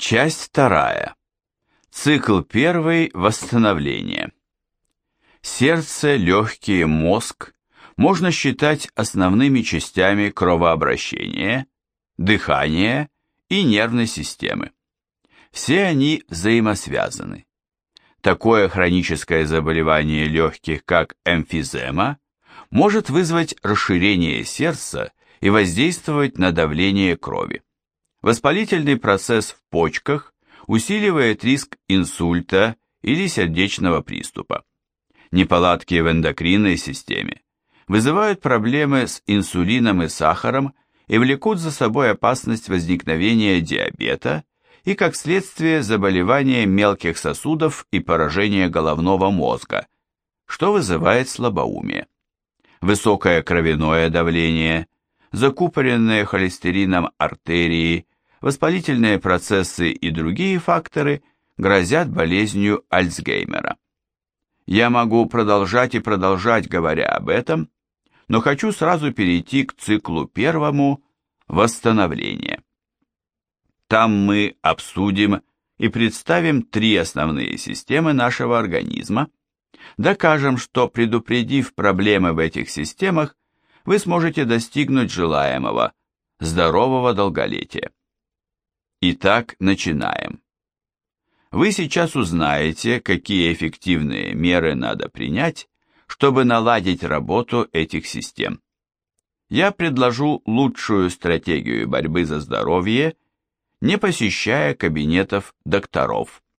Часть вторая. Цикл первый. Восстановление. Сердце, легкие, мозг можно считать основными частями кровообращения, дыхания и нервной системы. Все они взаимосвязаны. Такое хроническое заболевание легких, как эмфизема, может вызвать расширение сердца и воздействовать на давление крови. Воспалительный процесс в почках усиливает риск инсульта или сердечного приступа. Неполадки в эндокринной системе вызывают проблемы с инсулином и сахаром и влекут за собой опасность возникновения диабета и, как следствие, заболевания мелких сосудов и поражения головного мозга, что вызывает слабоумие. Высокое кровяное давление, закупоренные холестерином артерии, воспалительные процессы и другие факторы грозят болезнью Альцгеймера. Я могу продолжать и продолжать, говоря об этом, но хочу сразу перейти к циклу первому «Восстановление». Там мы обсудим и представим три основные системы нашего организма, докажем, что предупредив проблемы в этих системах, вы сможете достигнуть желаемого – здорового долголетия. Итак, начинаем. Вы сейчас узнаете, какие эффективные меры надо принять, чтобы наладить работу этих систем. Я предложу лучшую стратегию борьбы за здоровье, не посещая кабинетов докторов.